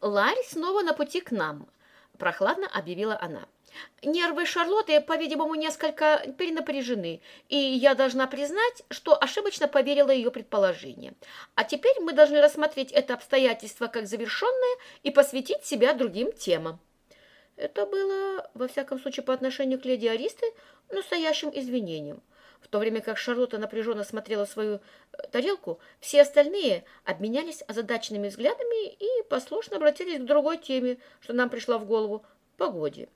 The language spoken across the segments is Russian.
Ларри снова на пути к нам, прохладно объявила она. Нервы Шарлотты, по-видимому, несколько перенапряжены, и я должна признать, что ошибочно поверила ее предположениям. А теперь мы должны рассмотреть это обстоятельство как завершенное и посвятить себя другим темам. Это было, во всяком случае, по отношению к леди Аристы, настоящим извинением. В то время как Шарлотта напряженно смотрела свою э, тарелку, все остальные обменялись озадаченными взглядами и послушно обратились к другой теме, что нам пришла в голову – погоде.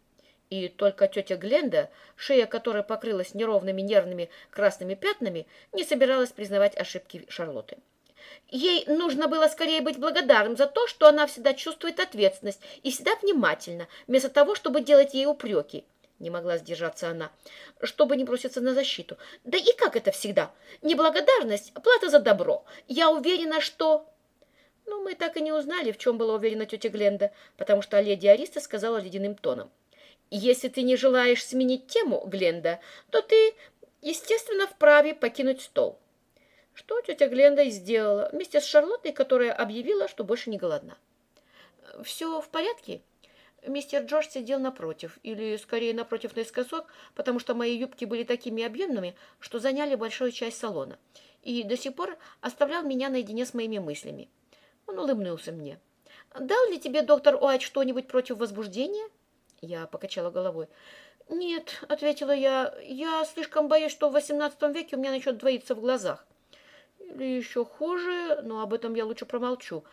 И только тетя Гленда, шея которой покрылась неровными нервными красными пятнами, не собиралась признавать ошибки Шарлотты. Ей нужно было скорее быть благодарным за то, что она всегда чувствует ответственность и всегда внимательна, вместо того, чтобы делать ей упреки. Не могла сдержаться она, чтобы не броситься на защиту. Да и как это всегда? Неблагодарность – плата за добро. Я уверена, что... Ну, мы так и не узнали, в чем была уверена тетя Гленда, потому что леди Ариста сказала ледяным тоном. Если ты не желаешь сменить тему, Гленда, то ты, естественно, вправе покинуть стол. Что тетя Гленда и сделала вместе с Шарлоттой, которая объявила, что больше не голодна. «Все в порядке?» Мистер Джордж сидел напротив, или скорее напротив наискосок, потому что мои юбки были такими объемными, что заняли большую часть салона, и до сих пор оставлял меня наедине с моими мыслями. Он улыбнулся мне. «Дал ли тебе доктор Уайт что-нибудь против возбуждения?» Я покачала головой. «Нет», — ответила я, — «я слишком боюсь, что в XVIII веке у меня начнет двоиться в глазах». Или еще хуже, но об этом я лучше промолчу.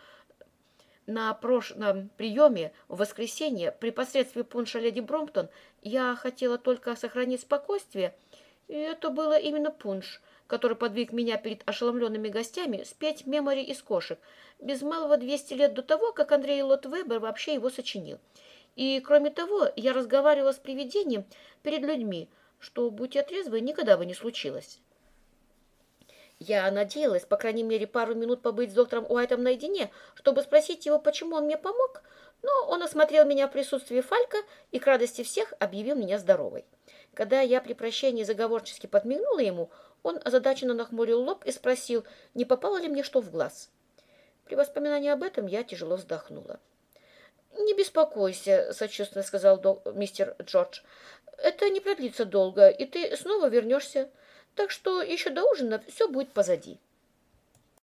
На прошлом приеме в воскресенье при посредстве пунша леди Бромптон я хотела только сохранить спокойствие, и это было именно пунш, который подвиг меня перед ошеломленными гостями спеть мемори из кошек, без малого 200 лет до того, как Андрей Лот Вебер вообще его сочинил. И, кроме того, я разговаривала с привидением перед людьми, что, будь я трезвой, никогда бы не случилось. Я надеялась, по крайней мере, пару минут побыть с доктором Уайтом наедине, чтобы спросить его, почему он мне помог, но он осмотрел меня в присутствии Фалька и к радости всех объявил меня здоровой. Когда я при прощении заговорчески подмигнула ему, он озадаченно нахмурил лоб и спросил, не попало ли мне что в глаз. При воспоминании об этом я тяжело вздохнула. «Не беспокойся», — сочувственно сказал мистер Джордж. «Это не продлится долго, и ты снова вернешься. Так что еще до ужина все будет позади.